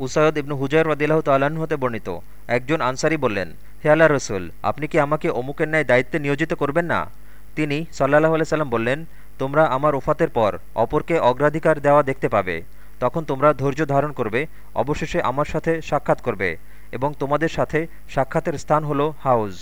Usaid ইবনু হুজার রদিল্লাহ তাল্লাহ্ন হতে বর্ণিত। একজন আনসারি বললেন, হে আল্লাহ রসুল, আপনি কি আমাকে অমুকের ন্যায় দায়িত্বে নিয়োজিত করবেন না? তিনি সাল্লাহ আলাই সাল্লাম বললেন, তোমরা আমার ওফাতের পর অপরকে অগ্রাধিকার দেওয়া দেখতে পাবে। তখন তোমরা ধৈর্য ধারণ করবে, অবশেষে আমার সাথে সাক্ষাৎ করবে এবং তোমাদের সাথে সাক্ষাতের স্থান হল হাউজ।